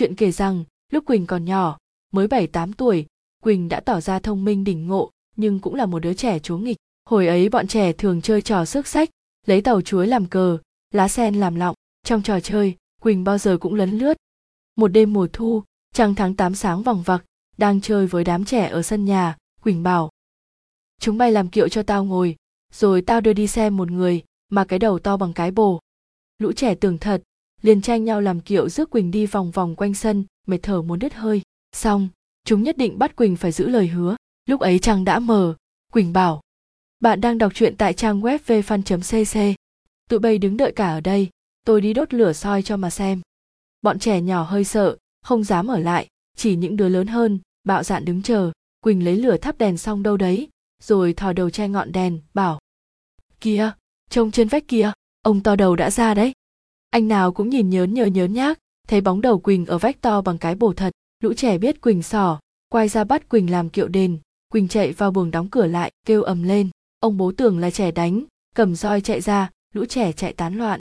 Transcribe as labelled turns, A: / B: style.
A: chuyện kể rằng, lúc quỳnh còn nhỏ, mới bảy tám tuổi, quỳnh đã tỏ ra thông minh đỉnh ngộ, nhưng cũng là một đứa trẻ chúa nghịch. Hồi ấy bọn trẻ thường chơi trò xước sách, lấy tàu chuối làm cờ, lá sen làm lọng. Trong trò chơi, quỳnh bao giờ cũng lấn lướt. Một đêm mùa thu, trăng tháng 8 sáng vòng vặc, đang chơi với đám trẻ ở sân nhà, quỳnh bảo, chúng bay làm kiệu cho tao ngồi, rồi tao đưa đi xem một người mà cái đầu to bằng cái bồ. Lũ trẻ tưởng thật liền tranh nhau làm kiệu rước quỳnh đi vòng vòng quanh sân, mệt thở muốn đứt hơi. Xong, chúng nhất định bắt quỳnh phải giữ lời hứa. Lúc ấy trăng đã mờ. Quỳnh bảo, bạn đang đọc truyện tại trang web vfan cc tụi bay đứng đợi cả ở đây. Tôi đi đốt lửa soi cho mà xem. Bọn trẻ nhỏ hơi sợ, không dám ở lại. Chỉ những đứa lớn hơn, bạo dạn đứng chờ. Quỳnh lấy lửa thắp đèn xong đâu đấy, rồi thò đầu che ngọn đèn, bảo, kìa, trông trên vách kia, ông to đầu đã ra đấy anh nào cũng nhìn nhớn nhớ nhớn nhác, thấy bóng đầu quỳnh ở vách to bằng cái bổ thật, lũ trẻ biết quỳnh sỏ, quay ra bắt quỳnh làm kiệu đền. Quỳnh chạy vào buồng đóng cửa lại, kêu ầm lên. Ông bố tưởng là trẻ đánh, cầm roi chạy ra, lũ trẻ chạy tán loạn.